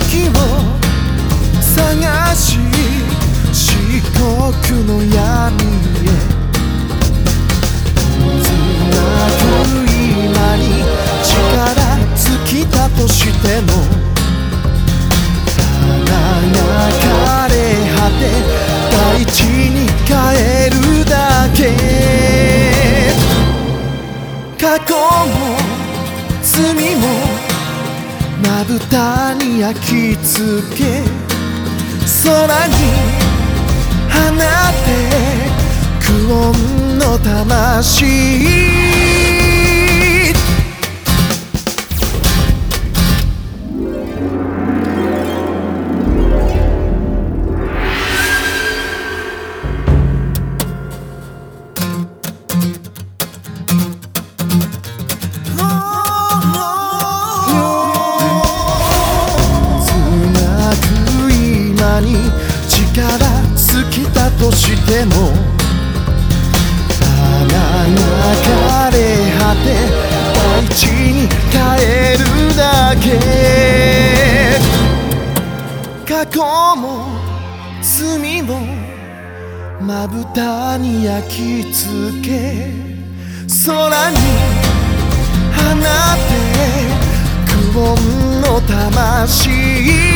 時を探し四国の闇へ。繋ぐ今に力尽きたとしてもた輝かれ果て大地に帰るだけ。過去も罪もに焼き付け空に放って苦音の魂。に力尽きたとしても花が枯れ果て大地に帰るだけ。過去も罪もまぶたに焼き付け空に放て久遠の魂。